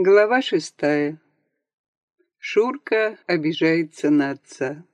Глава шестая. Шурка обижается на отца.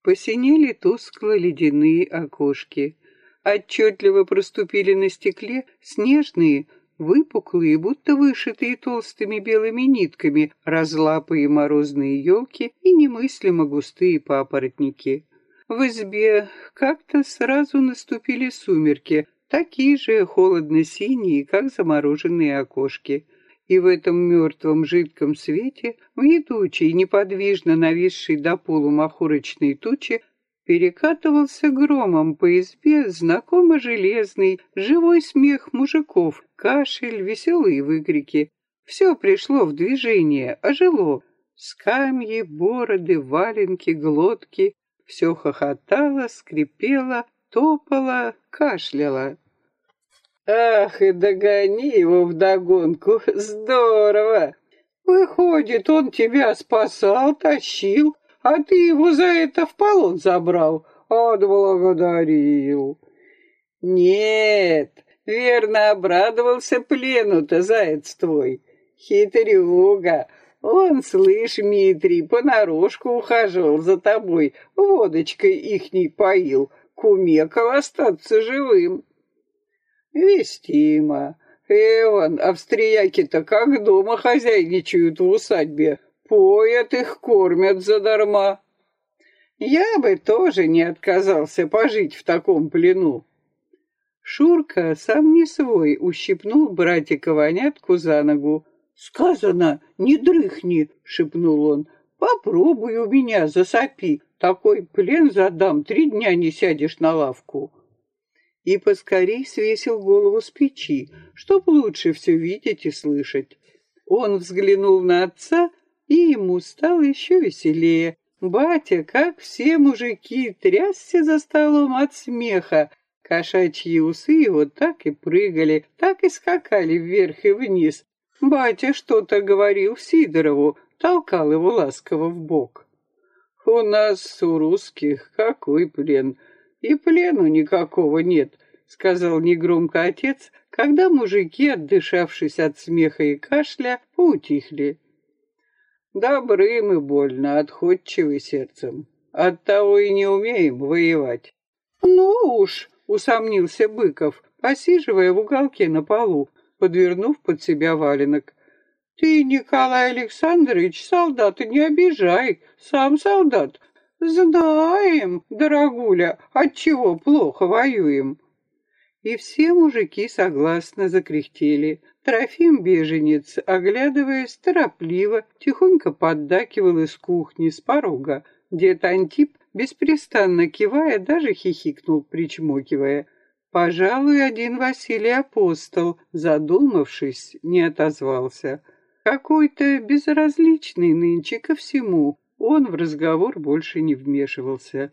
Посинели тускло ледяные окошки. Отчетливо проступили на стекле снежные, выпуклые, будто вышитые толстыми белыми нитками, разлапые морозные елки и немыслимо густые папоротники. В избе как-то сразу наступили сумерки, такие же холодно-синие, как замороженные окошки. И в этом мертвом жидком свете, в ядучей, неподвижно нависшей до полу махорочной тучи, перекатывался громом по избе знакомо железный, живой смех мужиков, кашель, веселые выкрики. Все пришло в движение, ожило. Скамьи, бороды, валенки, глотки. Все хохотало, скрипело, топало, кашляло. Ах, и догони его вдогонку. Здорово. Выходит, он тебя спасал, тащил, а ты его за это в полон забрал. Отблагодарил. Нет, верно обрадовался плену-то заяц твой. Хитрюга. Он, слышь, Митрий, понарошку ухаживал за тобой, водочкой ихней поил, кумекал остаться живым. Вестимо. Эван, австрияки-то как дома хозяйничают в усадьбе. Поят их, кормят задарма. Я бы тоже не отказался пожить в таком плену. Шурка, сам не свой, ущипнул братика вонятку за ногу. «Сказано, не дрыхни!» — шепнул он. «Попробуй у меня засопи. Такой плен задам, три дня не сядешь на лавку» и поскорей свесил голову с печи, чтоб лучше все видеть и слышать. Он взглянул на отца, и ему стало еще веселее. Батя, как все мужики, трясся за столом от смеха. Кошачьи усы его так и прыгали, так и скакали вверх и вниз. Батя что-то говорил Сидорову, толкал его ласково в бок. «У нас, у русских, какой плен!» И плену никакого нет, сказал негромко отец, когда мужики, отдышавшись от смеха и кашля, поутихли. Добры мы больно, отходчивы сердцем. Оттого и не умеем воевать. Ну уж, усомнился Быков, посиживая в уголке на полу, подвернув под себя валенок. Ты, Николай Александрович, солдата не обижай, сам солдат, «Знаем, дорогуля, отчего плохо воюем». И все мужики согласно закряхтели. Трофим беженец, оглядываясь торопливо, тихонько поддакивал из кухни с порога. Дед Антип, беспрестанно кивая, даже хихикнул, причмокивая. Пожалуй, один Василий Апостол, задумавшись, не отозвался. Какой-то безразличный нынче ко всему, он в разговор больше не вмешивался.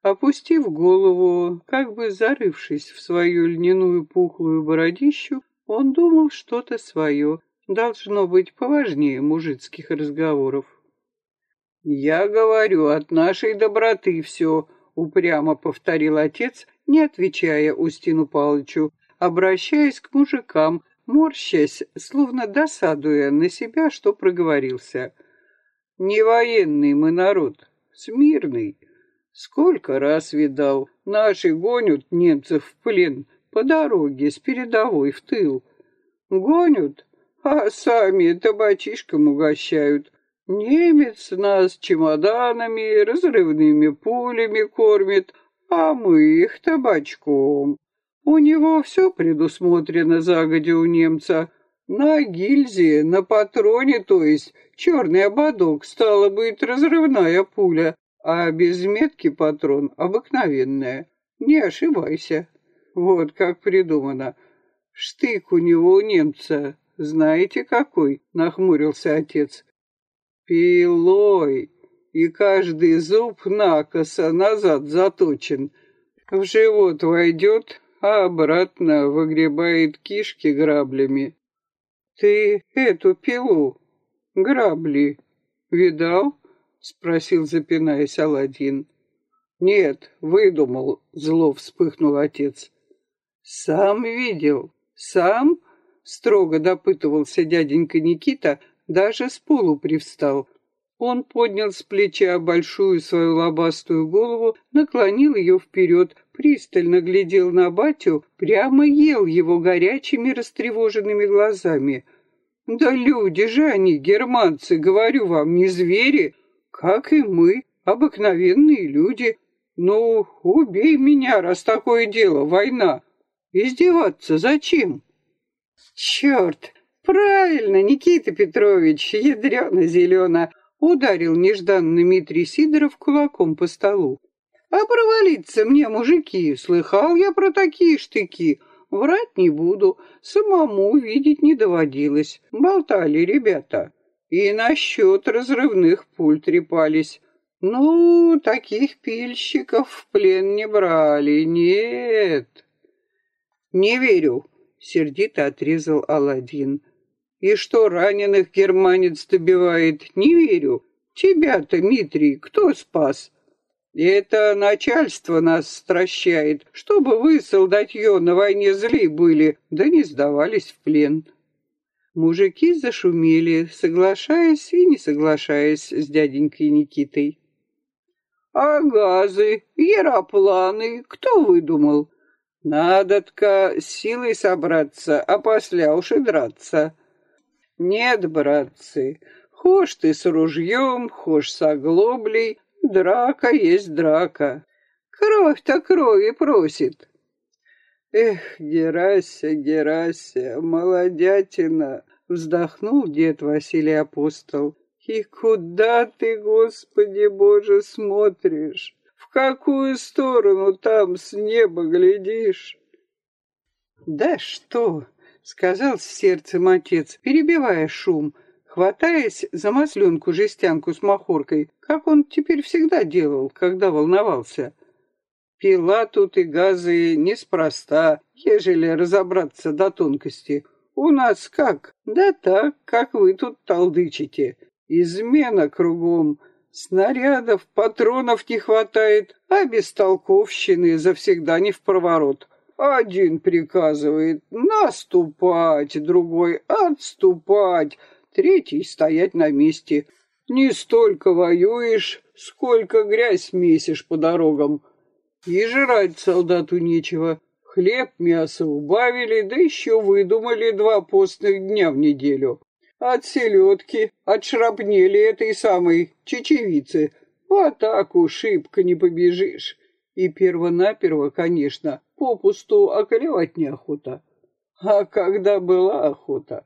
Опустив голову, как бы зарывшись в свою льняную пухлую бородищу, он думал что-то свое, должно быть поважнее мужицких разговоров. «Я говорю, от нашей доброты все», — упрямо повторил отец, не отвечая Устину Павловичу, обращаясь к мужикам, морщась, словно досадуя на себя, что проговорился — не военный мы народ, смирный. Сколько раз видал, наши гонят немцев в плен по дороге с передовой в тыл. Гонят, а сами табачишком угощают. Немец нас чемоданами, разрывными пулями кормит, а мы их табачком. У него все предусмотрено загодя у немца. На гильзе, на патроне, то есть, черный ободок, стало быть, разрывная пуля, а без метки патрон обыкновенная. Не ошибайся. Вот как придумано. Штык у него у немца, знаете какой? Нахмурился отец. Пилой, и каждый зуб накоса назад заточен. В живот войдет, а обратно выгребает кишки граблями. Ты эту пилу, грабли, видал? Спросил, запинаясь Аладдин. Нет, выдумал, зло вспыхнул отец. Сам видел, сам? Строго допытывался дяденька Никита, даже с полу привстал. Он поднял с плеча большую свою лобастую голову, наклонил ее вперед, пристально глядел на батю, прямо ел его горячими растревоженными глазами. «Да люди же они, германцы, говорю вам, не звери, как и мы, обыкновенные люди. Ну, убей меня, раз такое дело, война. Издеваться зачем?» «Черт! Правильно, Никита Петрович, ядрено-зелено!» Ударил нежданно Дмитрий Сидоров кулаком по столу. «А провалиться мне, мужики, слыхал я про такие штыки. Врать не буду, самому видеть не доводилось. Болтали ребята. И насчет разрывных пуль трепались. Ну, таких пильщиков в плен не брали, нет». «Не верю», — сердито отрезал Аладдин. И что раненых германец добивает, не верю. Тебя-то, Дмитрий, кто спас? И это начальство нас стращает, чтобы вы, солдатье, на войне зли были, да не сдавались в плен. Мужики зашумели, соглашаясь и не соглашаясь с дяденькой Никитой. А газы, яропланы, кто выдумал? Надо-тка силой собраться, а после уж и драться. Нет, братцы, хошь ты с ружьем, хошь с оглоблей, драка есть драка. Кровь-то крови просит. Эх, Герася, Герася, молодятина, вздохнул дед Василий Апостол. И куда ты, Господи Боже, смотришь? В какую сторону там с неба глядишь? Да что? сказал с сердцем отец, перебивая шум, хватаясь за масленку-жестянку с махоркой, как он теперь всегда делал, когда волновался. Пила тут и газы неспроста, ежели разобраться до тонкости. У нас как? Да так, как вы тут толдычите. Измена кругом. Снарядов, патронов не хватает, а бестолковщины завсегда не в проворот. Один приказывает наступать, другой отступать, третий стоять на месте. Не столько воюешь, сколько грязь месишь по дорогам. И жрать солдату нечего. Хлеб, мясо убавили, да еще выдумали два постных дня в неделю. От селедки, от шрапнели этой самой чечевицы. В атаку шибко не побежишь. И перво-наперво, конечно, попусту околевать неохота. А когда была охота?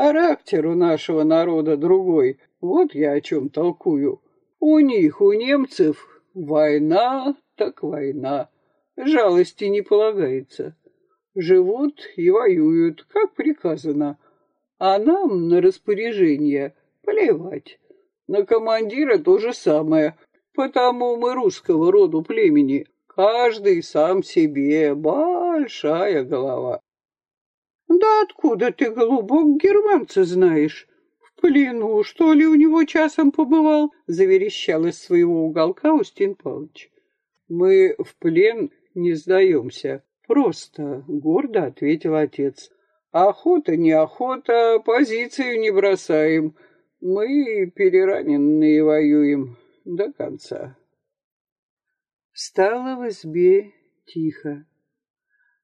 Характер у нашего народа другой, вот я о чем толкую. У них, у немцев, война так война, жалости не полагается. Живут и воюют, как приказано, а нам на распоряжение плевать. На командира то же самое, потому мы русского роду племени, Каждый сам себе, большая голова. Да откуда ты, голубок, германца знаешь? В плену, что ли, у него часом побывал? Заверещал из своего уголка Устин Павлович. Мы в плен не сдаемся. Просто, гордо ответил отец. Охота не охота, позицию не бросаем. Мы перераненные воюем до конца. Стало в избе тихо.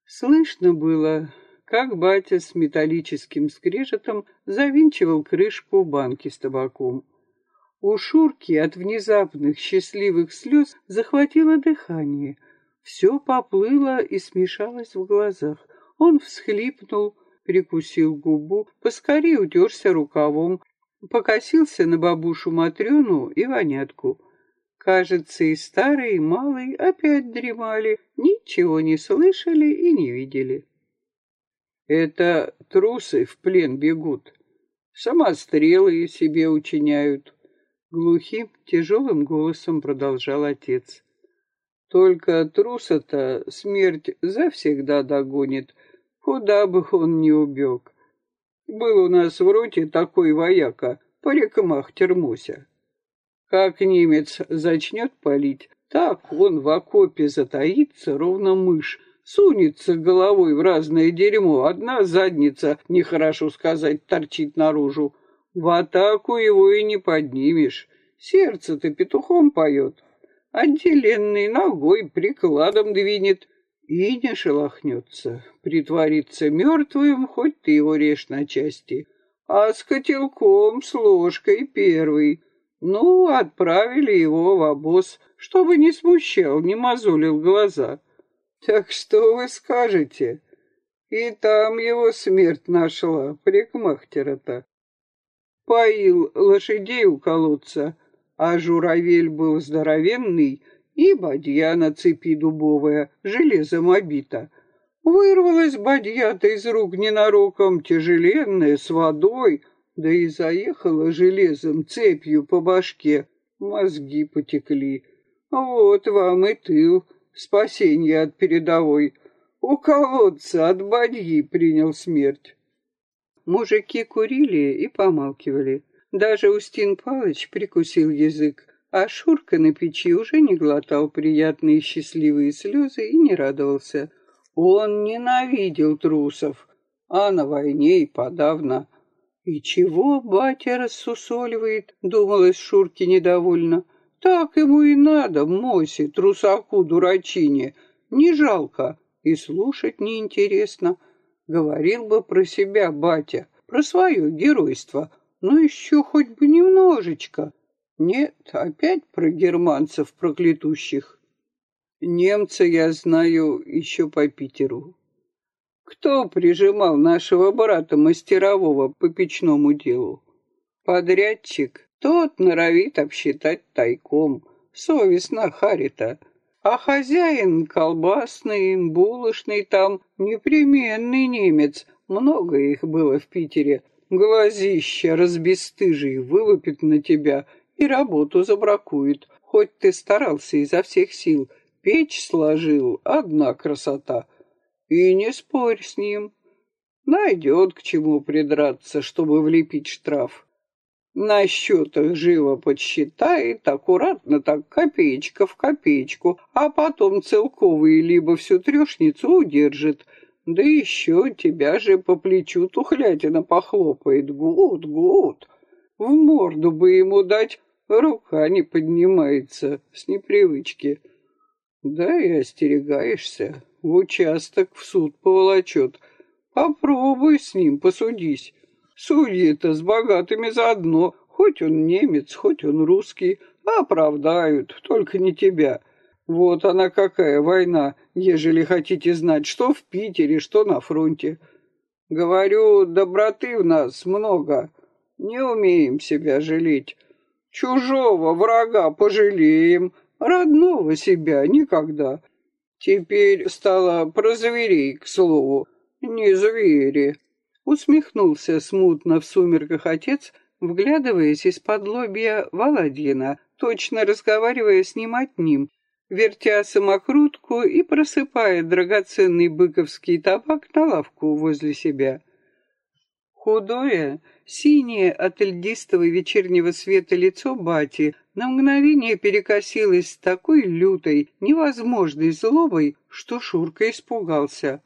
Слышно было, как батя с металлическим скрежетом завинчивал крышку банки с табаком. У Шурки от внезапных счастливых слез захватило дыхание. Все поплыло и смешалось в глазах. Он всхлипнул, прикусил губу, поскорее утерся рукавом, покосился на бабушу Матрёну и вонятку. Кажется, и старый, и малый опять дремали, ничего не слышали и не видели. Это трусы в плен бегут, самострелы себе учиняют. Глухим, тяжелым голосом продолжал отец. Только труса-то смерть завсегда догонит, куда бы он ни убег. Был у нас в роте такой вояка, парикмахтер Муся. Как немец зачнет палить, так он в окопе затаится, ровно мышь, Сунется головой в разное дерьмо, одна задница, нехорошо сказать, торчит наружу. В атаку его и не поднимешь. Сердце-то петухом поет. Отделенный ногой прикладом двинет и не шелохнется. Притворится мертвым, хоть ты его режь на части. А с котелком, с ложкой первый. Ну, отправили его в обоз, чтобы не смущал, не мозолил глаза. Так что вы скажете? И там его смерть нашла, парикмахтера-то. Поил лошадей у колодца, а журавель был здоровенный, и бадья на цепи дубовая, железом обита. Вырвалась бадья-то из рук ненароком, тяжеленная, с водой, да и заехала железом цепью по башке. Мозги потекли. Вот вам и тыл, спасение от передовой. У колодца от бадьи принял смерть. Мужики курили и помалкивали. Даже Устин Палыч прикусил язык, а Шурка на печи уже не глотал приятные счастливые слезы и не радовался. Он ненавидел трусов, а на войне и подавно. «И чего батя рассусоливает?» — думалось Шурке недовольно. Так ему и надо, Мосе, трусаку, дурачине. Не жалко и слушать неинтересно. Говорил бы про себя батя, про свое геройство, но еще хоть бы немножечко. Нет, опять про германцев проклятущих. Немца я знаю еще по Питеру. Кто прижимал нашего брата мастерового по печному делу? Подрядчик тот норовит обсчитать тайком, совестно Харита. А хозяин колбасный, булочный там, непременный немец, много их было в Питере. Глазища разбесстыжий вылупит на тебя и работу забракует, хоть ты старался изо всех сил. Печь сложил, одна красота. И не спорь с ним. Найдет к чему придраться, чтобы влепить штраф. На счетах живо подсчитает, аккуратно так копеечка в копеечку, а потом целковые либо всю трешницу удержит. Да еще тебя же по плечу тухлятина похлопает. Гуд, гуд. В морду бы ему дать, рука не поднимается с непривычки. Да и остерегаешься, в участок в суд поволочет. Попробуй с ним посудись. Судьи-то с богатыми заодно, хоть он немец, хоть он русский, оправдают, только не тебя. Вот она какая война, ежели хотите знать, что в Питере, что на фронте. Говорю, доброты в нас много, не умеем себя жалеть. Чужого врага пожалеем, родного себя никогда. Теперь стало про зверей, к слову. Не звери. Усмехнулся смутно в сумерках отец, вглядываясь из-под лобья Володина, точно разговаривая с ним одним, вертя самокрутку и просыпая драгоценный быковский табак на лавку возле себя. Худое, синее от льдистого вечернего света лицо бати на мгновение перекосилось с такой лютой, невозможной злобой, что Шурка испугался.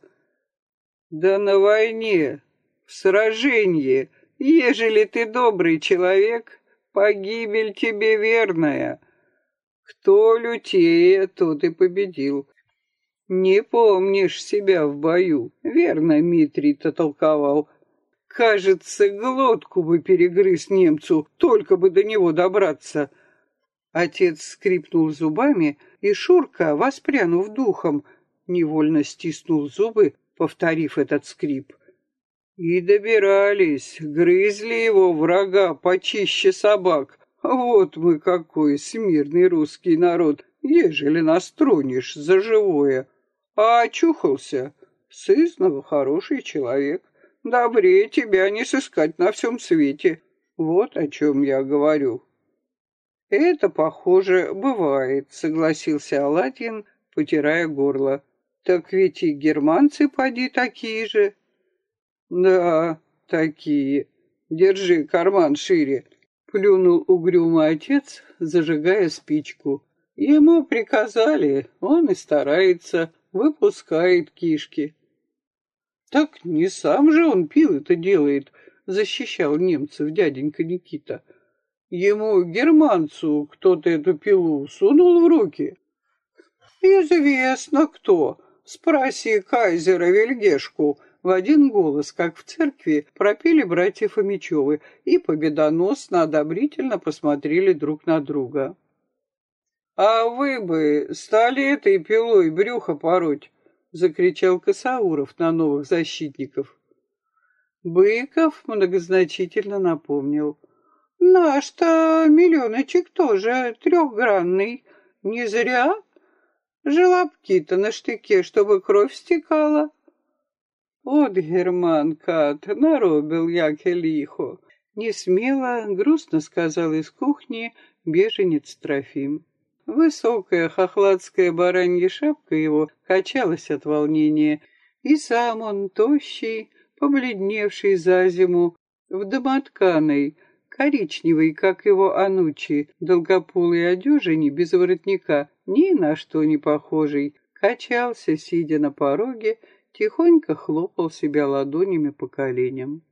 «Да на войне в сражении, ежели ты добрый человек, погибель тебе верная. Кто лютее, тот и победил. Не помнишь себя в бою, верно Митрий-то толковал. Кажется, глотку бы перегрыз немцу, только бы до него добраться. Отец скрипнул зубами, и Шурка, воспрянув духом, невольно стиснул зубы, повторив этот скрип. И добирались, грызли его врага почище собак. Вот мы какой смирный русский народ, ежели нас тронешь за живое. А очухался, сызнова хороший человек. Добрее тебя не сыскать на всем свете. Вот о чем я говорю. Это, похоже, бывает, согласился Аладдин, потирая горло. Так ведь и германцы поди такие же. «Да, такие. Держи карман шире», — плюнул угрюмый отец, зажигая спичку. Ему приказали, он и старается. выпускает кишки. Так не сам же он пил это делает, защищал немцев дяденька Никита. Ему, германцу, кто-то эту пилу сунул в руки. Известно кто. Спроси кайзера Вельгешку. В один голос, как в церкви, пропели братья Фомичевы и победоносно одобрительно посмотрели друг на друга. «А вы бы стали этой пилой брюхо пороть!» — закричал Косауров на новых защитников. Быков многозначительно напомнил. «Наш-то миллионочек тоже трехгранный. Не зря. Желобки-то на штыке, чтобы кровь стекала». «От, Герман Кат, наробил яке лихо!» Несмело, грустно сказал из кухни беженец Трофим. Высокая хохладская баранья шапка его качалась от волнения, и сам он, тощий, побледневший за зиму, в домотканой, коричневой, как его анучи, долгополой одежине без воротника, ни на что не похожий, качался, сидя на пороге, тихонько хлопал себя ладонями по коленям.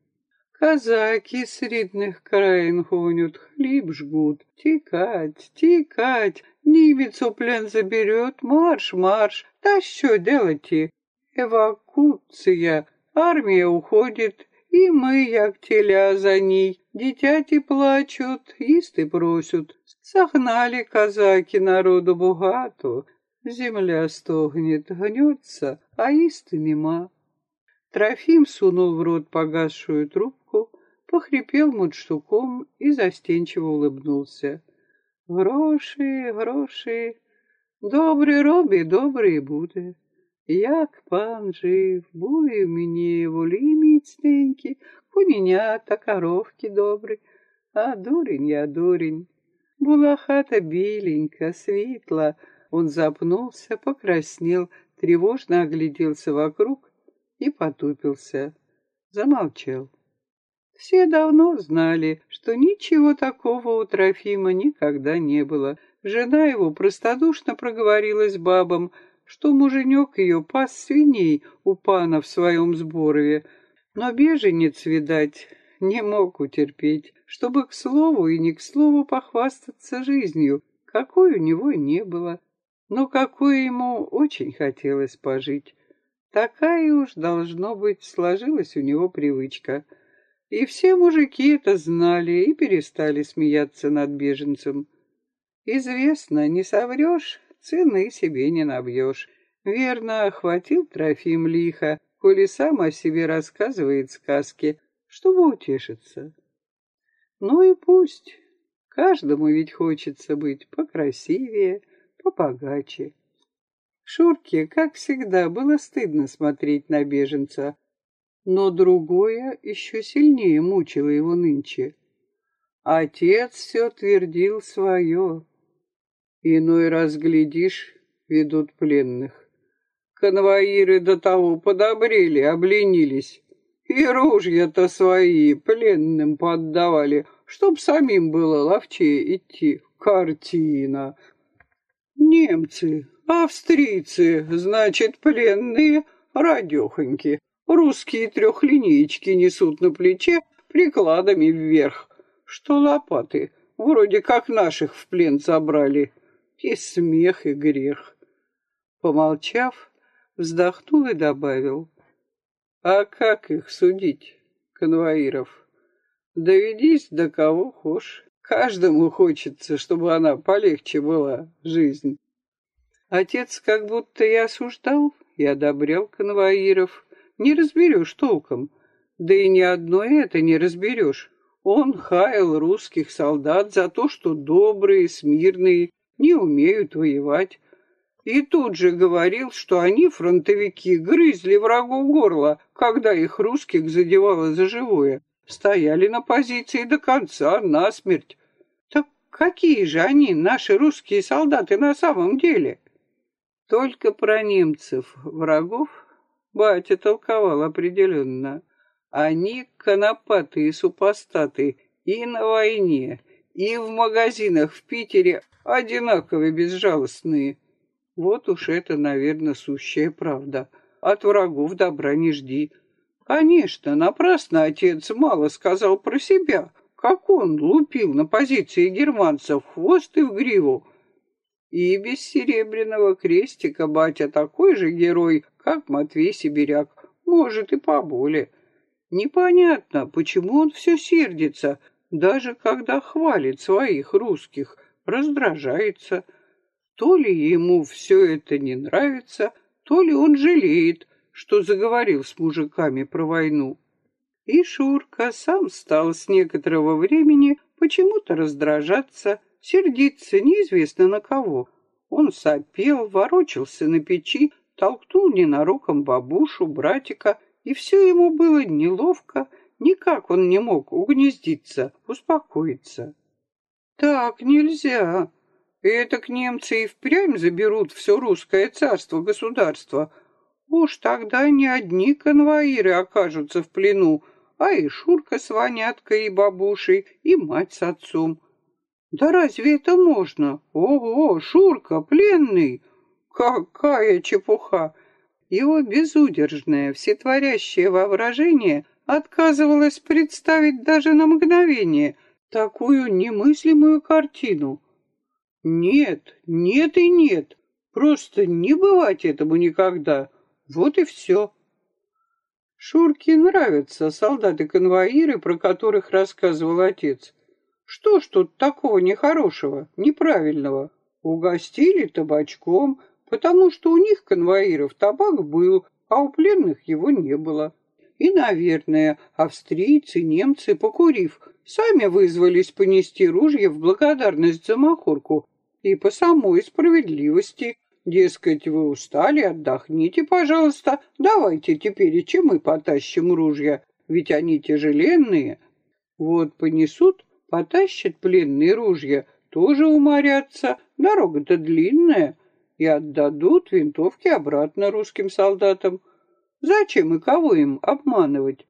Казаки с рідних країн гонят, хліб жгут. Тікать, тікать, Немец у плен заберет, марш, марш. Да что делать-то? Эвакуция. Армия уходит, и мы, як теля за ней. Дитяти плачут, їсти просят. Согнали казаки народу богато. Земля стогнет, гнется, а їсти нема. Трофим сунул в рот погасшую трубку, похрипел мудштуком и застенчиво улыбнулся. Гроші, гроші, добрі робі, добрий буде. Як пан жив, були в мені волі міцненькі, кунінята, коровки добрі, а дурень я дурень. Була хата біленька, світла. он запнулся, покраснел, тревожно огляделся вокруг и потупился. Замолчал. Все давно знали, что ничего такого у Трофима никогда не было. Жена его простодушно проговорилась бабам, что муженек ее пас свиней у пана в своем сборове. Но беженец, видать, не мог утерпеть, чтобы к слову и не к слову похвастаться жизнью, какой у него не было, но какой ему очень хотелось пожить. Такая уж, должно быть, сложилась у него привычка — и все мужики это знали и перестали смеяться над беженцем. Известно, не соврешь, цены себе не набьешь. Верно, охватил Трофим лихо, коли сам о себе рассказывает сказки, чтобы утешиться. Ну и пусть. Каждому ведь хочется быть покрасивее, попогаче. Шурке, как всегда, было стыдно смотреть на беженца, но другое еще сильнее мучило его нынче. Отец все твердил свое. Иной раз, глядишь, ведут пленных. Конвоиры до того подобрели, обленились. И ружья-то свои пленным поддавали, чтоб самим было ловчее идти. Картина. Немцы, австрийцы, значит, пленные, радехоньки. Русские трехлинеечки несут на плече прикладами вверх, что лопаты, вроде как наших в плен забрали. И смех, и грех. Помолчав, вздохнул и добавил. А как их судить, конвоиров? Доведись до кого хошь. Каждому хочется, чтобы она полегче была, жизнь. Отец как будто и осуждал, и одобрял конвоиров, не разберешь толком. Да и ни одно это не разберешь. Он хаял русских солдат за то, что добрые, смирные, не умеют воевать. И тут же говорил, что они, фронтовики, грызли врагу горло, когда их русских задевало за живое. Стояли на позиции до конца, насмерть. Так какие же они, наши русские солдаты, на самом деле? Только про немцев, врагов, Батя толковал определенно. Они конопатые супостаты и на войне, и в магазинах в Питере одинаково безжалостные. Вот уж это, наверное, сущая правда. От врагов добра не жди. Конечно, напрасно отец мало сказал про себя, как он лупил на позиции германцев хвост и в гриву. И без серебряного крестика батя такой же герой, как Матвей Сибиряк, может и поболее. Непонятно, почему он все сердится, даже когда хвалит своих русских, раздражается. То ли ему все это не нравится, то ли он жалеет, что заговорил с мужиками про войну. И Шурка сам стал с некоторого времени почему-то раздражаться, сердиться неизвестно на кого. Он сопел, ворочался на печи, толкнул ненароком бабушу, братика, и все ему было неловко, никак он не мог угнездиться, успокоиться. Так нельзя. Это к немцы и впрямь заберут все русское царство, государство. Уж тогда не одни конвоиры окажутся в плену, а и Шурка с Ваняткой и бабушей, и мать с отцом. Да разве это можно? Ого, Шурка, пленный! Какая чепуха! Его безудержное, всетворящее воображение отказывалось представить даже на мгновение такую немыслимую картину. Нет, нет и нет, просто не бывать этому никогда. Вот и все. Шурке нравятся солдаты-конвоиры, про которых рассказывал отец. Что ж тут такого нехорошего, неправильного? Угостили табачком, потому что у них, конвоиров, табак был, а у пленных его не было. И, наверное, австрийцы, немцы, покурив, сами вызвались понести ружья в благодарность за махорку и по самой справедливости Дескать, вы устали, отдохните, пожалуйста. Давайте теперь и чем мы потащим ружья, ведь они тяжеленные. Вот понесут, потащат пленные ружья, тоже уморятся. Дорога-то длинная. И отдадут винтовки обратно русским солдатам. Зачем и кого им обманывать?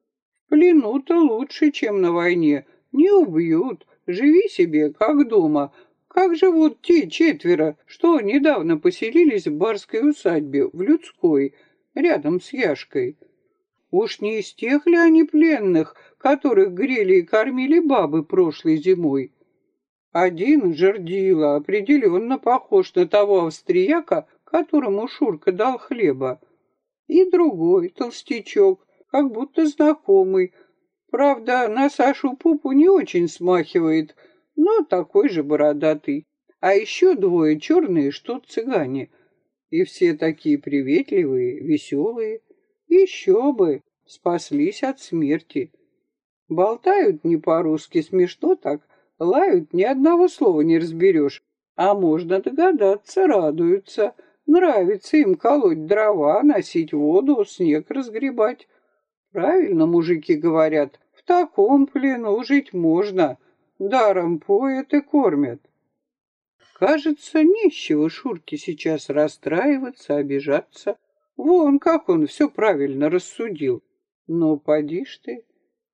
В плену-то лучше, чем на войне. Не убьют. Живи себе, как дома, как живут те четверо, что недавно поселились в барской усадьбе, в людской, рядом с Яшкой? Уж не из тех ли они пленных, которых грели и кормили бабы прошлой зимой? Один жердила определенно похож на того австрияка, которому Шурка дал хлеба. И другой, толстячок, как будто знакомый. Правда, на Сашу Пупу не очень смахивает — но такой же бородатый. А еще двое черные, что цыгане. И все такие приветливые, веселые. Еще бы, спаслись от смерти. Болтают не по-русски смешно так, лают, ни одного слова не разберешь. А можно догадаться, радуются. Нравится им колоть дрова, носить воду, снег разгребать. Правильно мужики говорят, в таком плену жить можно — даром поят и кормят. Кажется, нищего Шурки сейчас расстраиваться, обижаться. Вон как он все правильно рассудил. Но поди ж ты,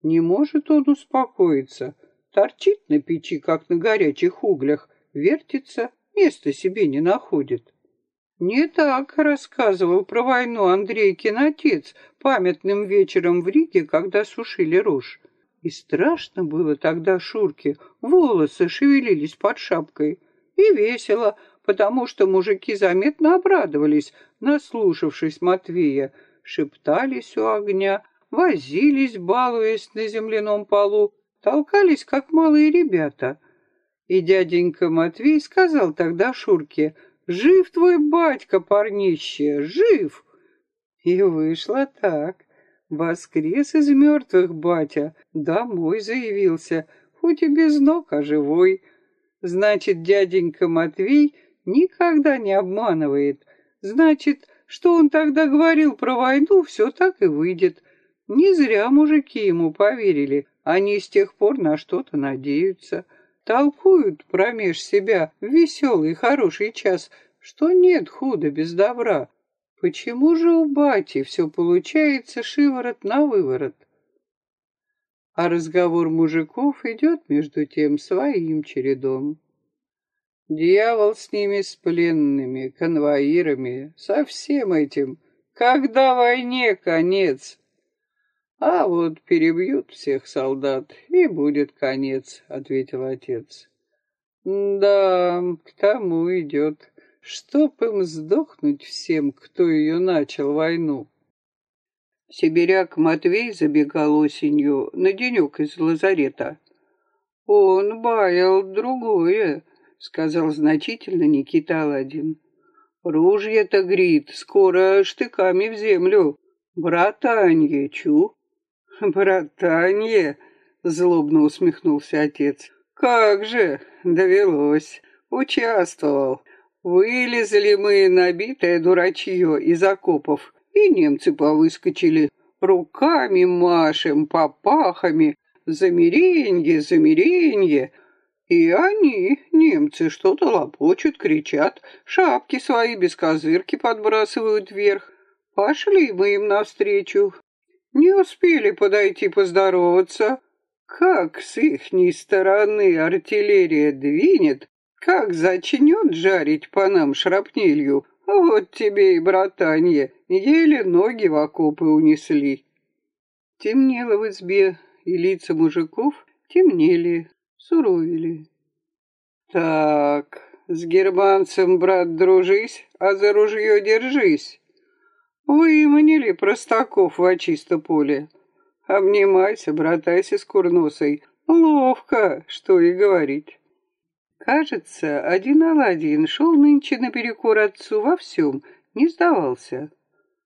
не может он успокоиться. Торчит на печи, как на горячих углях, вертится, места себе не находит. Не так рассказывал про войну Андрейкин отец памятным вечером в Риге, когда сушили рожь. И страшно было тогда Шурке, волосы шевелились под шапкой. И весело, потому что мужики заметно обрадовались, наслушавшись Матвея, шептались у огня, возились, балуясь на земляном полу, толкались, как малые ребята. И дяденька Матвей сказал тогда Шурке, «Жив твой батька, парнище, жив!» И вышло так. Воскрес из мертвых, батя, домой заявился, хоть и без ног, а живой. Значит, дяденька Матвей никогда не обманывает. Значит, что он тогда говорил про войну, все так и выйдет. Не зря мужики ему поверили, они с тех пор на что-то надеются. Толкуют промеж себя в веселый хороший час, что нет худа без добра, Почему же у бати все получается шиворот на выворот? А разговор мужиков идет между тем своим чередом. Дьявол с ними, с пленными, конвоирами, со всем этим. Когда войне конец? А вот перебьют всех солдат, и будет конец, ответил отец. Да, к тому идет, чтоб им сдохнуть всем, кто ее начал войну. Сибиряк Матвей забегал осенью на денек из лазарета. Он баял другое, сказал значительно Никита Аладдин. Ружья-то, грит, скоро штыками в землю. Братанье, чу. Братанье, злобно усмехнулся отец. Как же, довелось, участвовал. Вылезли мы, набитое дурачье, из окопов, и немцы повыскочили. Руками машем, попахами, замеренье, замеренье. И они, немцы, что-то лопочут, кричат, шапки свои без козырки подбрасывают вверх. Пошли мы им навстречу. Не успели подойти поздороваться. Как с ихней стороны артиллерия двинет, как зачнет жарить по нам шрапнелью, вот тебе и братанье, еле ноги в окопы унесли. Темнело в избе, и лица мужиков темнели, суровили. Так, с германцем, брат, дружись, а за ружье держись. Выманили простаков в чисто поле. Обнимайся, братайся с курносой. Ловко, что и говорить. Кажется, один Аладдин шел нынче наперекор отцу во всем, не сдавался.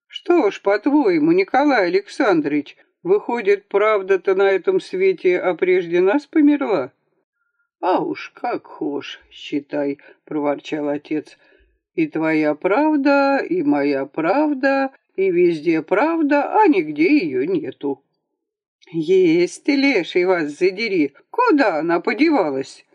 Что ж, по-твоему, Николай Александрович, выходит, правда-то на этом свете, а прежде нас померла? А уж как хошь, считай, проворчал отец. И твоя правда, и моя правда, и везде правда, а нигде ее нету. Есть леший, вас задери, куда она подевалась?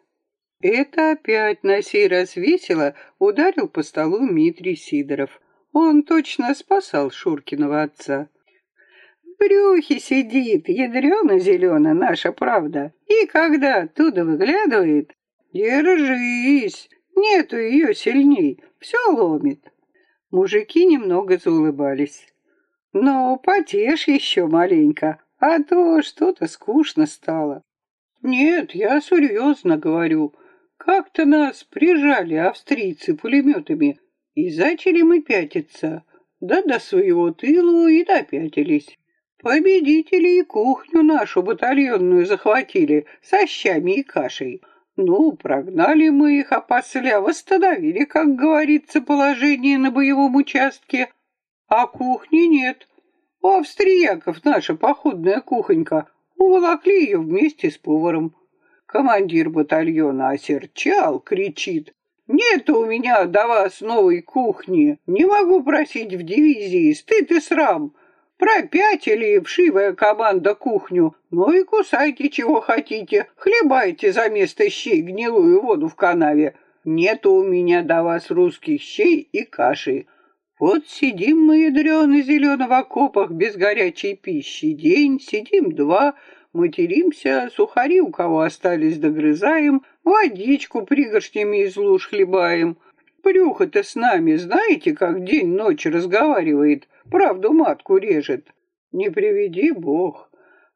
Это опять на сей раз весело ударил по столу Дмитрий Сидоров. Он точно спасал Шуркиного отца. В брюхе сидит, ядрено-зелено наша правда. И когда оттуда выглядывает, держись, нету ее сильней, все ломит. Мужики немного заулыбались. Ну, потешь еще маленько, а то что-то скучно стало. Нет, я серьезно говорю. Как-то нас прижали австрийцы пулеметами, и зачали мы пятиться. Да до своего тылу и допятились. Победители и кухню нашу батальонную захватили со щами и кашей. Ну, прогнали мы их, а после восстановили, как говорится, положение на боевом участке. А кухни нет. У австрияков наша походная кухонька уволокли ее вместе с поваром. Командир батальона осерчал, кричит. «Нет у меня до вас новой кухни. Не могу просить в дивизии. Стыд и срам. Пропятили вшивая команда кухню. Ну и кусайте, чего хотите. Хлебайте за место щей гнилую воду в канаве. Нет у меня до вас русских щей и каши. Вот сидим мы, ядрёно зелено в окопах, без горячей пищи. День, сидим два, материмся, сухари у кого остались догрызаем, водичку пригоршнями из луж хлебаем. Брюхо-то с нами, знаете, как день-ночь разговаривает, правду матку режет. Не приведи бог.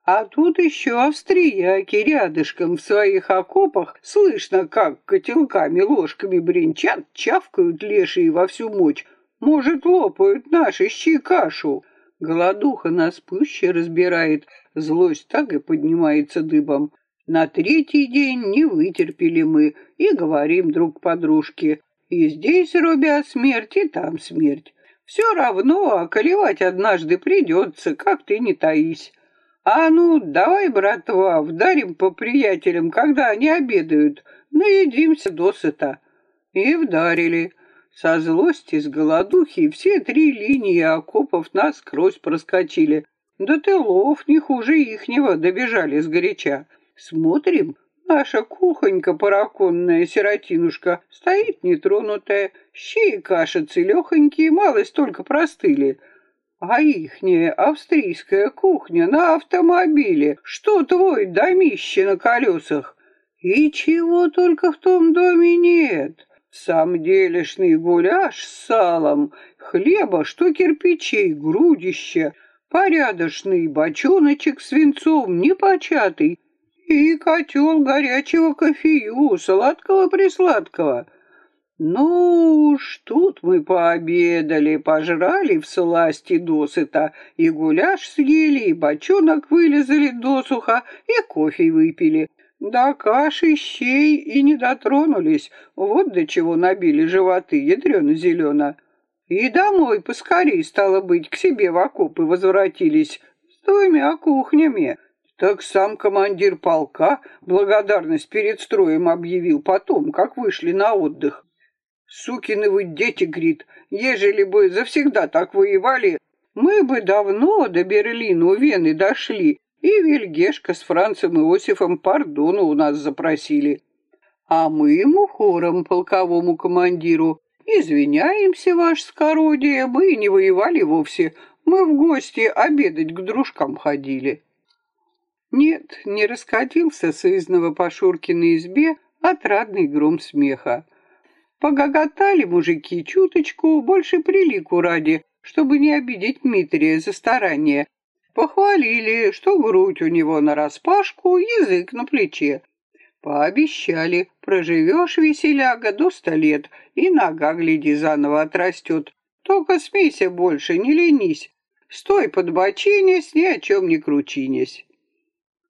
А тут еще австрияки рядышком в своих окопах слышно, как котелками, ложками бренчат, чавкают лешие во всю мочь. Может, лопают наши щи кашу. Голодуха нас пуще разбирает, злость так и поднимается дыбом. На третий день не вытерпели мы и говорим друг подружке, и здесь, робя, смерть, и там смерть. Все равно околевать однажды придется, как ты не таись. А ну, давай, братва, вдарим по приятелям, когда они обедают, наедимся досыта. И вдарили. Со злости, с голодухи все три линии окопов насквозь проскочили. До тылов не хуже ихнего добежали сгоряча. Смотрим, наша кухонька параконная сиротинушка стоит нетронутая, щи и каша целехонькие, малость только простыли. А ихняя австрийская кухня на автомобиле, что твой домище на колесах, И чего только в том доме нет. Сам делишный гуляш с салом, хлеба, что кирпичей, грудище, порядочный бочоночек свинцом непочатый и котел горячего кофею, сладкого-присладкого. Ну уж тут мы пообедали, пожрали в сласти досыта, и гуляш съели, и бочонок вылезали досуха, и кофе выпили. Да каши, щей и не дотронулись, вот до чего набили животы ядрено-зелено. И домой поскорей, стало быть, к себе в окопы возвратились с двумя кухнями. Так сам командир полка благодарность перед строем объявил потом, как вышли на отдых. Сукины вы дети, Грит, ежели бы завсегда так воевали, мы бы давно до Берлина у Вены дошли, и Вильгешка с Францем Иосифом пардону у нас запросили. А мы ему хором, полковому командиру, извиняемся, ваше скородие, мы не воевали вовсе, мы в гости обедать к дружкам ходили. Нет, не раскатился сызного по Шуркиной избе отрадный гром смеха. Погоготали мужики чуточку, больше прилику ради, чтобы не обидеть Дмитрия за старание. Похвалили, что грудь у него нараспашку, язык на плече. Пообещали, проживешь, веселяга, до ста лет, и нога, гляди, заново отрастет. Только смейся больше, не ленись. Стой под бочинясь, ни о чем не кручинясь.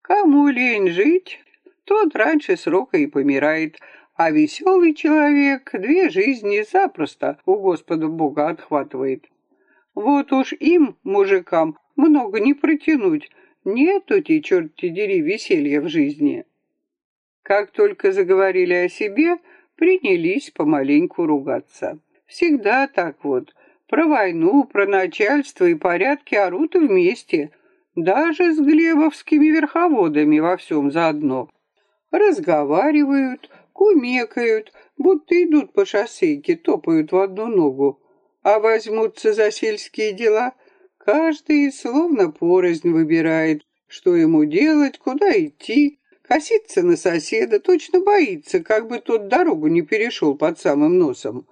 Кому лень жить, тот раньше срока и помирает, а веселый человек две жизни запросто у Господа Бога отхватывает. Вот уж им, мужикам, много не протянуть, нету те, черти дери, веселья в жизни. Как только заговорили о себе, принялись помаленьку ругаться. Всегда так вот. Про войну, про начальство и порядки орут вместе, даже с глебовскими верховодами во всем заодно. Разговаривают, кумекают, будто идут по шоссейке, топают в одну ногу. А возьмутся за сельские дела, каждый словно порознь выбирает, что ему делать, куда идти, косится на соседа, точно боится, как бы тот дорогу не перешел под самым носом.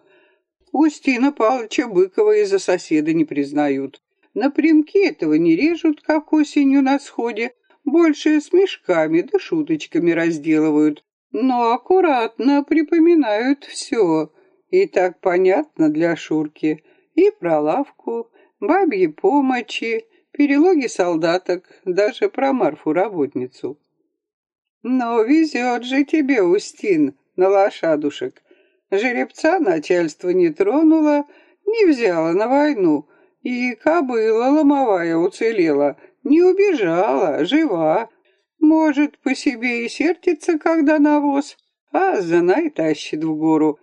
Устина Павловича Быкова из-за соседа не признают. Напрямки этого не режут, как осенью на сходе, больше с мешками да шуточками разделывают, но аккуратно припоминают все. И так понятно для Шурки. И про лавку, бабьи помощи, перелоги солдаток, даже про Марфу-работницу. Но везет же тебе, Устин, на лошадушек. Жеребца начальство не тронуло, не взяло на войну, и кобыла ломовая уцелела, не убежала, жива. Может, по себе и сердится, когда навоз, а знай тащит в гору.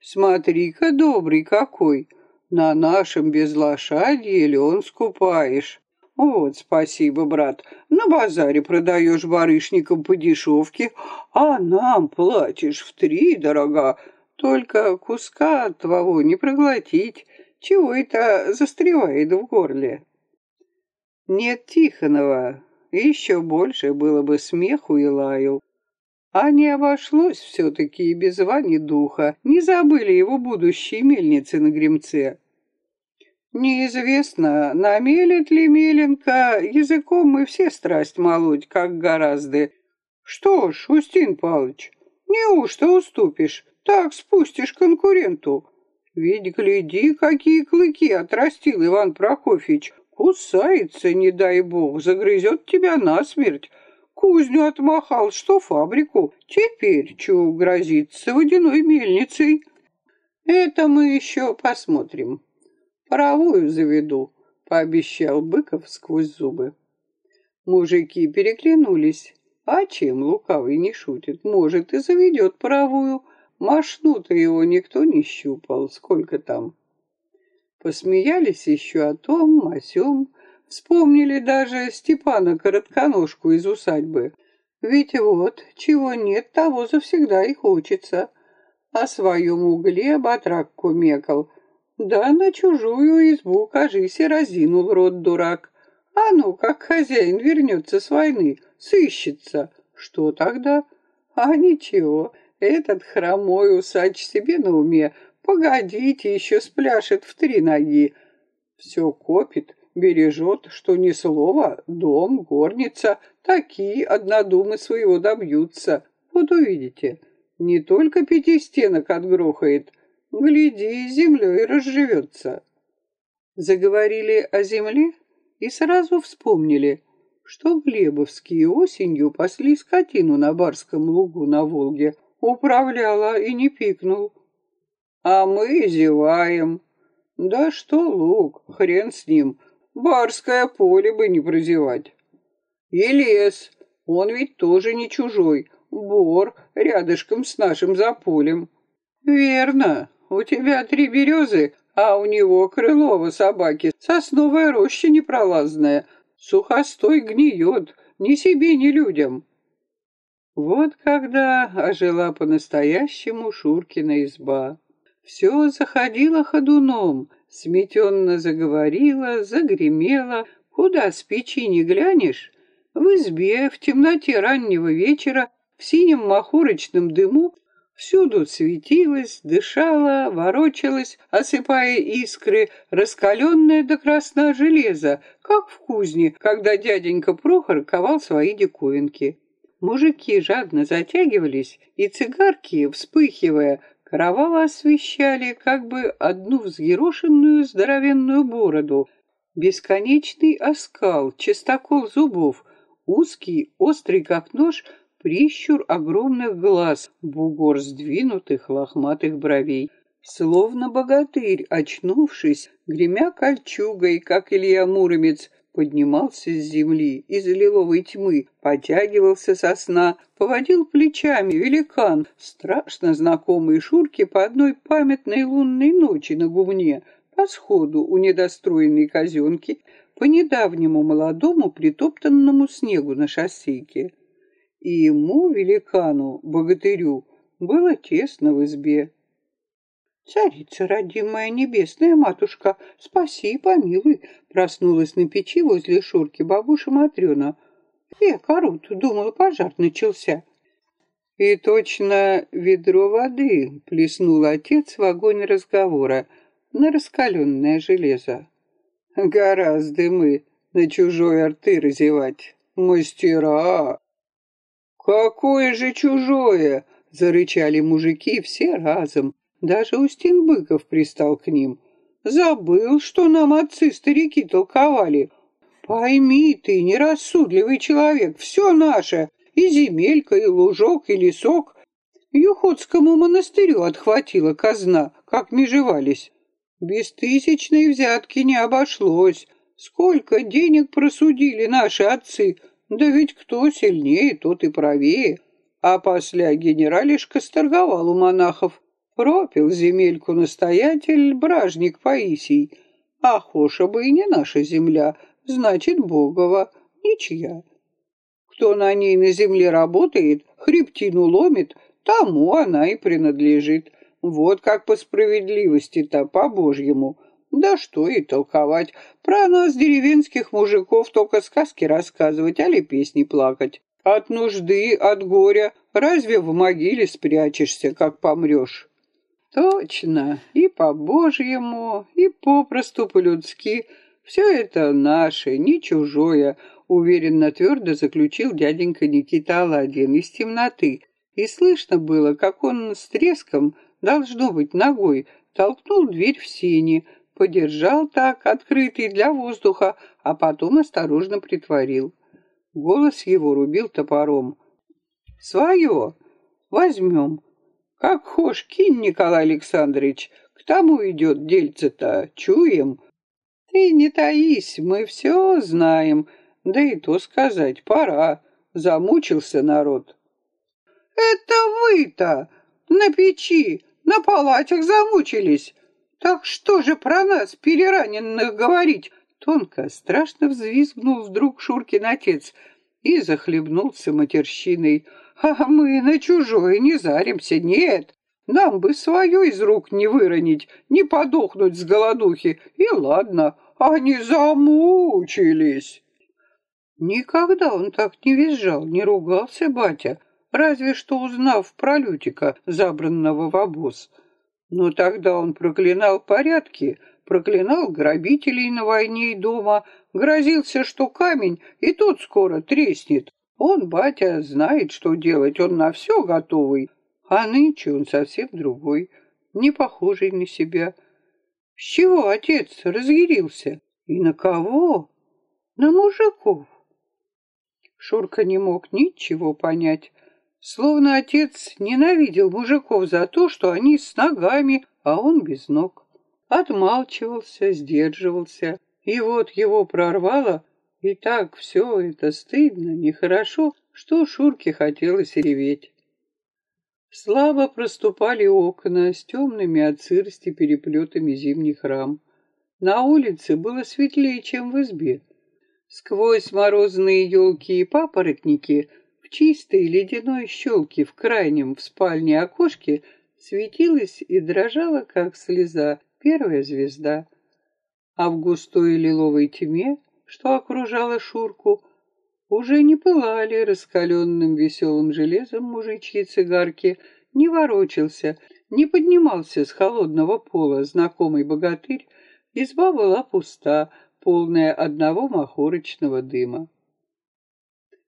Смотри-ка, добрый какой, на нашем безлошадье лен скупаешь. Вот, спасибо, брат, на базаре продаешь барышникам по дешевке, а нам платишь в три дорога, только куска твоего не проглотить. Чего это застревает в горле? Нет Тихонова, еще больше было бы смеху и лаю. А не обошлось все-таки и без Вани Духа, не забыли его будущие мельницы на Гремце. Неизвестно, намелит ли Меленка, языком мы все страсть молоть, как гораздо. Что ж, Устин Павлович, неужто уступишь, так спустишь конкуренту? Ведь гляди, какие клыки отрастил Иван Прокофьевич. Кусается, не дай бог, загрызет тебя насмерть. Кузню отмахал, что фабрику. Теперь чего грозится водяной мельницей? Это мы еще посмотрим. Паровую заведу, пообещал Быков сквозь зубы. Мужики переглянулись. А чем лукавый не шутит? Может, и заведет паровую, Машну-то его никто не щупал, сколько там. Посмеялись еще о том, о сём, вспомнили даже Степана Коротконожку из усадьбы. Ведь вот, чего нет, того завсегда и хочется. О своем угле батрак кумекал. Да на чужую избу, кажись, и разинул рот дурак. А ну, как хозяин вернется с войны, сыщется. Что тогда? А ничего, этот хромой усач себе на уме. Погодите, еще спляшет в три ноги. Все копит, бережет, что ни слова, дом, горница, такие однодумы своего добьются. Вот увидите, не только пяти стенок отгрохает, гляди, землей разживется. Заговорили о земле и сразу вспомнили, что Глебовские осенью пасли скотину на барском лугу на Волге, управляла и не пикнул. А мы зеваем. Да что луг, хрен с ним, барское поле бы не прозевать. И лес, он ведь тоже не чужой, бор рядышком с нашим заполем. Верно, у тебя три березы, а у него крылова собаки, сосновая роща непролазная — Сухостой гниет, ни себе, ни людям. Вот когда ожила по-настоящему Шуркина изба. Все заходило ходуном, сметенно заговорила, загремела. Куда с печи не глянешь, в избе в темноте раннего вечера в синем махурочном дыму Всюду светилась, дышала, ворочалась, осыпая искры, раскаленное до красна железо, как в кузне, когда дяденька Прохор ковал свои диковинки. Мужики жадно затягивались, и цигарки, вспыхивая, кроваво освещали как бы одну взъерошенную здоровенную бороду, бесконечный оскал, чистокол зубов, узкий, острый как нож — прищур огромных глаз, бугор сдвинутых лохматых бровей. Словно богатырь, очнувшись, гремя кольчугой, как Илья Муромец, поднимался с земли из лиловой тьмы, потягивался со сна, поводил плечами великан, страшно знакомый Шурке по одной памятной лунной ночи на гумне, по сходу у недостроенной казенки, по недавнему молодому притоптанному снегу на шоссейке и ему, великану, богатырю, было тесно в избе. «Царица, родимая небесная матушка, спаси и помилуй!» Проснулась на печи возле Шурки бабуша Матрена. «Век орут, думала, пожар начался». И точно ведро воды плеснул отец в огонь разговора на раскаленное железо. «Гораздо мы на чужой арты разевать, мастера!» «Какое же чужое!» — зарычали мужики все разом. Даже Устин Быков пристал к ним. «Забыл, что нам отцы-старики толковали. Пойми ты, нерассудливый человек, все наше, и земелька, и лужок, и лесок. Юхотскому монастырю отхватила казна, как межевались. Без тысячной взятки не обошлось. Сколько денег просудили наши отцы, да ведь кто сильнее, тот и правее. А после генералишка сторговал у монахов. Пропил земельку настоятель, бражник Паисий. А хоша бы и не наша земля, значит, Богова, ничья. Кто на ней на земле работает, хребтину ломит, тому она и принадлежит. Вот как по справедливости-то, по-божьему. Да что и толковать. Про нас, деревенских мужиков, только сказки рассказывать, али песни плакать. От нужды, от горя разве в могиле спрячешься, как помрешь? Точно, и по-божьему, и попросту по-людски. Все это наше, не чужое, уверенно твердо заключил дяденька Никита Аладдин из темноты. И слышно было, как он с треском, должно быть, ногой, толкнул дверь в сени, подержал так, открытый для воздуха, а потом осторожно притворил. Голос его рубил топором. «Свое! Возьмем. Как хошь, кинь, Николай Александрович, к тому идет дельце-то, чуем. Ты не таись, мы все знаем, да и то сказать, пора. Замучился народ». «Это вы-то на печи, на палатях замучились!» Так что же про нас, перераненных, говорить? Тонко, страшно взвизгнул вдруг Шуркин отец и захлебнулся матерщиной. А мы на чужое не заримся, нет. Нам бы свое из рук не выронить, не подохнуть с голодухи. И ладно, они замучились. Никогда он так не визжал, не ругался батя. разве что узнав про Лютика, забранного в обоз. Но тогда он проклинал порядки, проклинал грабителей на войне и дома, грозился, что камень и тот скоро треснет. Он, батя, знает, что делать, он на все готовый, а нынче он совсем другой, не похожий на себя. С чего отец разъярился? И на кого? На мужиков. Шурка не мог ничего понять. Словно отец ненавидел мужиков за то, что они с ногами, а он без ног. Отмалчивался, сдерживался. И вот его прорвало, и так все это стыдно, нехорошо, что Шурке хотелось реветь. Слабо проступали окна с темными от сырости переплетами зимних рам. На улице было светлее, чем в избе. Сквозь морозные елки и папоротники в чистой ледяной щелке в крайнем в спальне окошке светилась и дрожала, как слеза, первая звезда. А в густой лиловой тьме, что окружала Шурку, уже не пылали раскаленным веселым железом мужичьи цигарки, не ворочался, не поднимался с холодного пола знакомый богатырь, изба была пуста, полная одного махорочного дыма.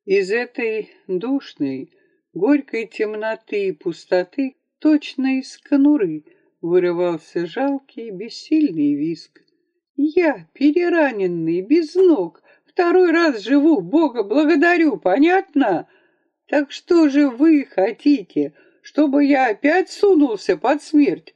Из этой душной, горькой темноты и пустоты, точно из конуры, вырывался жалкий, бессильный виск. Я, перераненный, без ног, второй раз живу, Бога благодарю, понятно? Так что же вы хотите, чтобы я опять сунулся под смерть?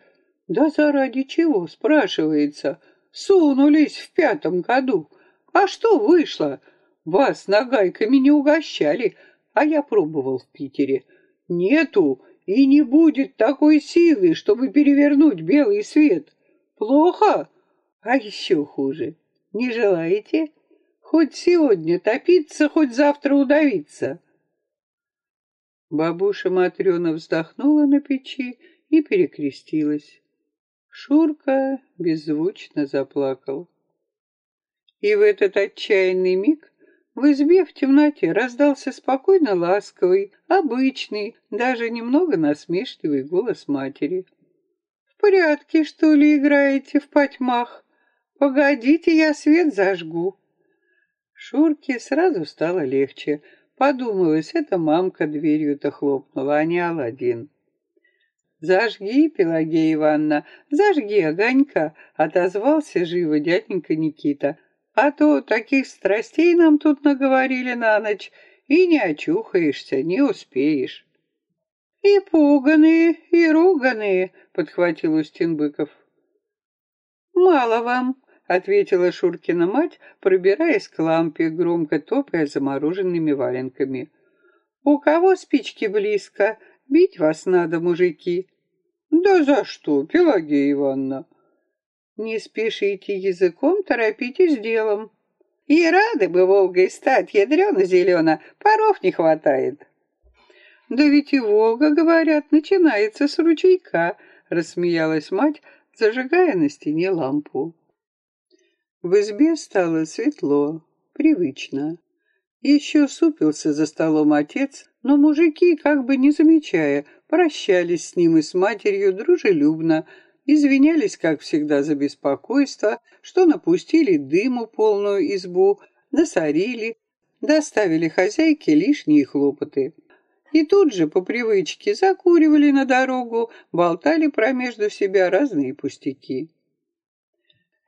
Да заради чего, спрашивается, — Сунулись в пятом году. А что вышло? Вас нагайками не угощали, а я пробовал в Питере. Нету и не будет такой силы, чтобы перевернуть белый свет. Плохо? А еще хуже. Не желаете? Хоть сегодня топиться, хоть завтра удавиться. Бабуша Матрена вздохнула на печи и перекрестилась. Шурка беззвучно заплакал. И в этот отчаянный миг в избе в темноте раздался спокойно ласковый, обычный, даже немного насмешливый голос матери. «В порядке, что ли, играете в потьмах? Погодите, я свет зажгу». Шурке сразу стало легче. Подумалось, это мамка дверью-то хлопнула, а не Аладдин. «Зажги, Пелагея Ивановна, зажги огонька!» — отозвался живо дяденька Никита. «А то таких страстей нам тут наговорили на ночь, и не очухаешься, не успеешь». «И пуганые, и руганые», — подхватил Устин Быков. «Мало вам», — ответила Шуркина мать, пробираясь к лампе, громко топая замороженными валенками. «У кого спички близко? Бить вас надо, мужики. Да за что, Пелагея Ивановна? Не спешите языком, торопитесь делом. И рады бы Волгой стать, ядрено-зелено, паров не хватает. Да ведь и Волга, говорят, начинается с ручейка, рассмеялась мать, зажигая на стене лампу. В избе стало светло, привычно. Еще супился за столом отец, но мужики, как бы не замечая, прощались с ним и с матерью дружелюбно, извинялись, как всегда, за беспокойство, что напустили дыму полную избу, насорили, доставили хозяйке лишние хлопоты. И тут же, по привычке, закуривали на дорогу, болтали про между себя разные пустяки.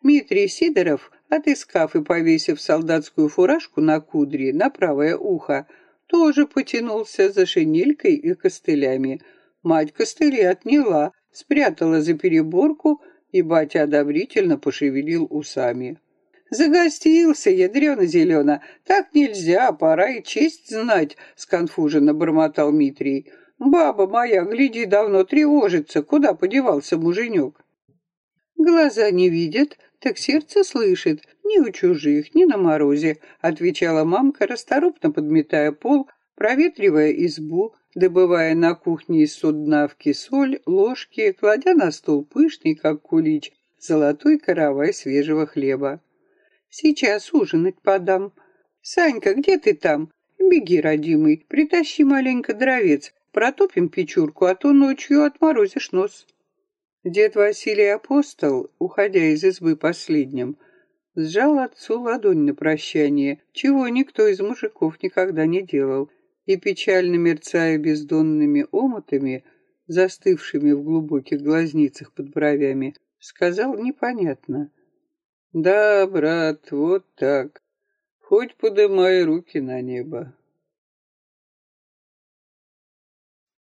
Дмитрий Сидоров, отыскав и повесив солдатскую фуражку на кудри на правое ухо, тоже потянулся за шинелькой и костылями. Мать костыли отняла, спрятала за переборку, и батя одобрительно пошевелил усами. «Загостился, ядрено-зелено! Так нельзя, пора и честь знать!» — сконфуженно бормотал Митрий. «Баба моя, гляди, давно тревожится, куда подевался муженек?» «Глаза не видят, так сердце слышит, ни у чужих, ни на морозе», отвечала мамка, расторопно подметая пол, проветривая избу, добывая на кухне из суднавки соль, ложки, кладя на стол пышный, как кулич, золотой каравай свежего хлеба. «Сейчас ужинать подам. Санька, где ты там? Беги, родимый, притащи маленько дровец, протопим печурку, а то ночью отморозишь нос. Дед Василий Апостол, уходя из избы последним, сжал отцу ладонь на прощание, чего никто из мужиков никогда не делал, и, печально мерцая бездонными омутами, застывшими в глубоких глазницах под бровями, сказал непонятно. «Да, брат, вот так. Хоть подымай руки на небо».